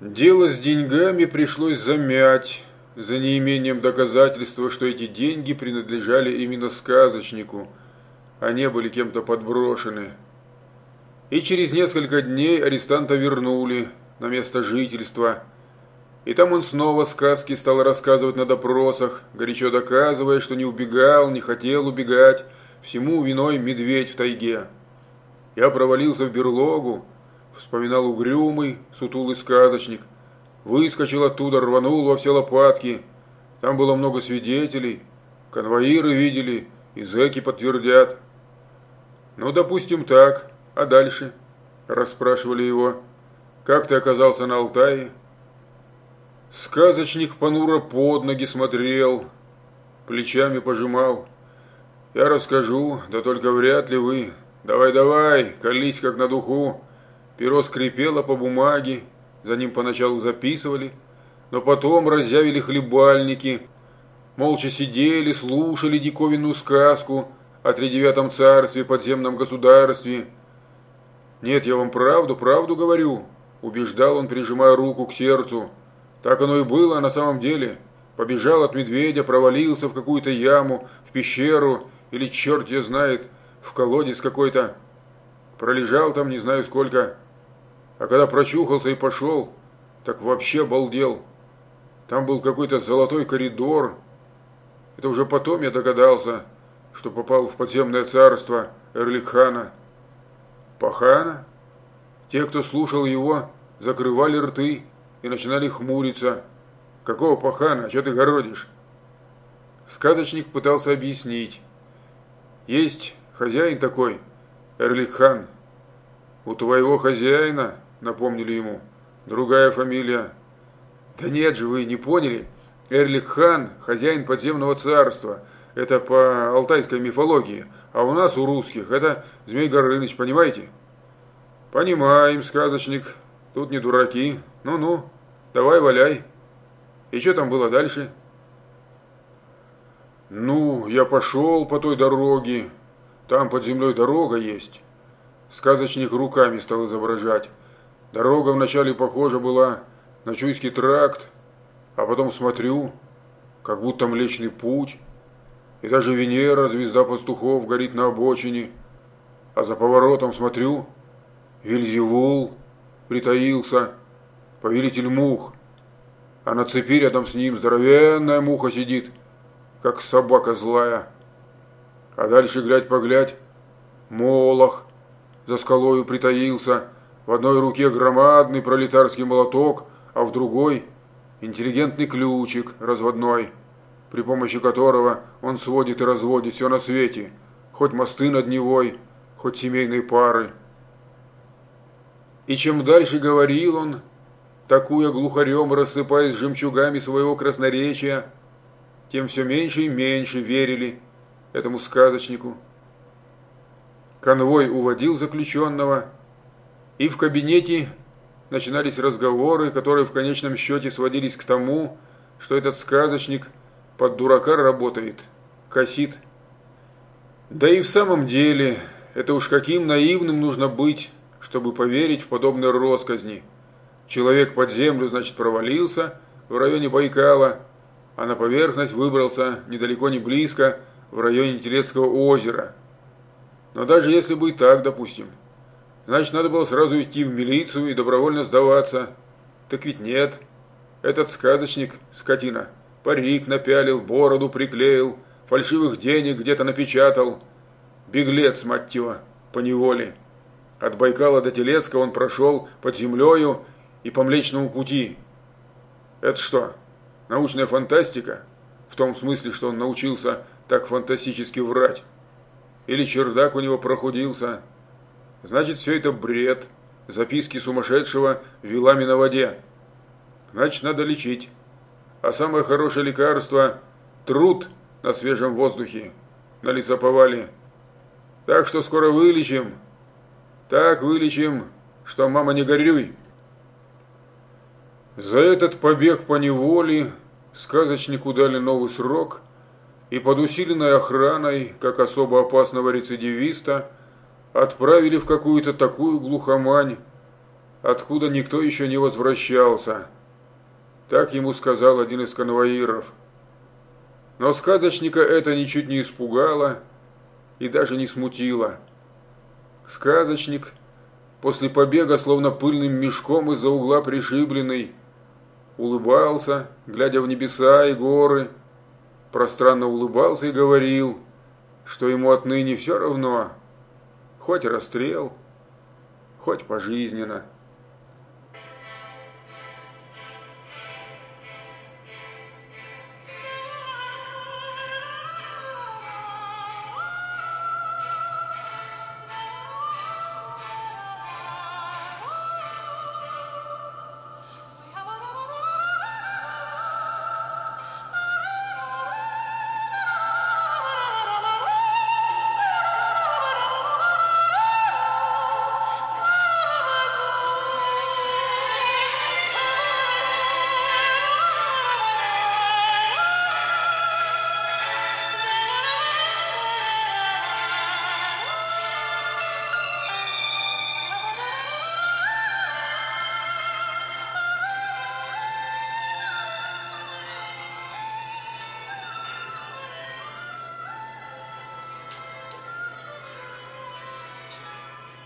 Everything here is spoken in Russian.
Дело с деньгами пришлось замять, за неимением доказательства, что эти деньги принадлежали именно сказочнику, а не были кем-то подброшены. И через несколько дней арестанта вернули на место жительства. И там он снова сказки стал рассказывать на допросах, горячо доказывая, что не убегал, не хотел убегать, всему виной медведь в тайге. Я провалился в берлогу, вспоминал угрюмый, сутулый сказочник. Выскочил оттуда, рванул во все лопатки. Там было много свидетелей, конвоиры видели, и зэки подтвердят. Ну, допустим, так. А дальше? Расспрашивали его. Как ты оказался на Алтае? Сказочник понуро под ноги смотрел, плечами пожимал. Я расскажу, да только вряд ли вы. Давай-давай, колись как на духу. Перо скрипело по бумаге, за ним поначалу записывали, но потом разъявили хлебальники, молча сидели, слушали диковинную сказку о тридевятом царстве, подземном государстве. Нет, я вам правду, правду говорю, убеждал он, прижимая руку к сердцу. Так оно и было на самом деле. Побежал от медведя, провалился в какую-то яму, в пещеру или черт я знает, в колодец какой-то. Пролежал там не знаю сколько, а когда прочухался и пошел, так вообще обалдел. Там был какой-то золотой коридор. Это уже потом я догадался, что попал в подземное царство Эрликхана. Пахана? Те, кто слушал его, закрывали рты и начинали хмуриться. Какого пахана? Что ты городишь? Сказочник пытался объяснить. Есть хозяин такой, Эрликхан. У твоего хозяина напомнили ему. Другая фамилия. Да нет же, вы не поняли. Эрлик хан, хозяин подземного царства. Это по алтайской мифологии. А у нас, у русских, это Змей Горыныч, понимаете? Понимаем, сказочник. Тут не дураки. Ну-ну, давай валяй. И что там было дальше? Ну, я пошел по той дороге. Там под землей дорога есть. Сказочник руками стал изображать. Дорога вначале похожа была на Чуйский тракт, а потом смотрю, как будто Млечный Путь, и даже Венера, звезда пастухов, горит на обочине, а за поворотом смотрю, Вильзевул притаился, повелитель мух, а на цепи рядом с ним здоровенная муха сидит, как собака злая. А дальше глядь-поглядь, Молох за скалою притаился, в одной руке громадный пролетарский молоток, а в другой интеллигентный ключик разводной, при помощи которого он сводит и разводит все на свете, хоть мосты над Невой, хоть семейные пары. И чем дальше говорил он, такуя глухарем, рассыпаясь жемчугами своего красноречия, тем все меньше и меньше верили этому сказочнику. Конвой уводил заключенного, и в кабинете начинались разговоры, которые в конечном счете сводились к тому, что этот сказочник под дурака работает, косит. Да и в самом деле, это уж каким наивным нужно быть, чтобы поверить в подобные росказни. Человек под землю, значит, провалился в районе Байкала, а на поверхность выбрался недалеко не близко, в районе Телецкого озера. Но даже если бы и так, допустим – Значит, надо было сразу идти в милицию и добровольно сдаваться. Так ведь нет. Этот сказочник, скотина, парик напялил, бороду приклеил, фальшивых денег где-то напечатал. Беглец, мать его, по неволе. От Байкала до Телецка он прошел под землею и по Млечному пути. Это что, научная фантастика? В том смысле, что он научился так фантастически врать? Или чердак у него прохудился? Значит, все это бред. Записки сумасшедшего вилами на воде. Значит, надо лечить. А самое хорошее лекарство – труд на свежем воздухе, на лесоповале. Так что скоро вылечим. Так вылечим, что мама не горюй. За этот побег по неволе сказочнику дали новый срок и под усиленной охраной, как особо опасного рецидивиста – отправили в какую-то такую глухомань, откуда никто еще не возвращался. Так ему сказал один из конвоиров. Но сказочника это ничуть не испугало и даже не смутило. Сказочник, после побега, словно пыльным мешком из-за угла пришибленный, улыбался, глядя в небеса и горы, пространно улыбался и говорил, что ему отныне все равно, хоть расстрел, хоть пожизненно.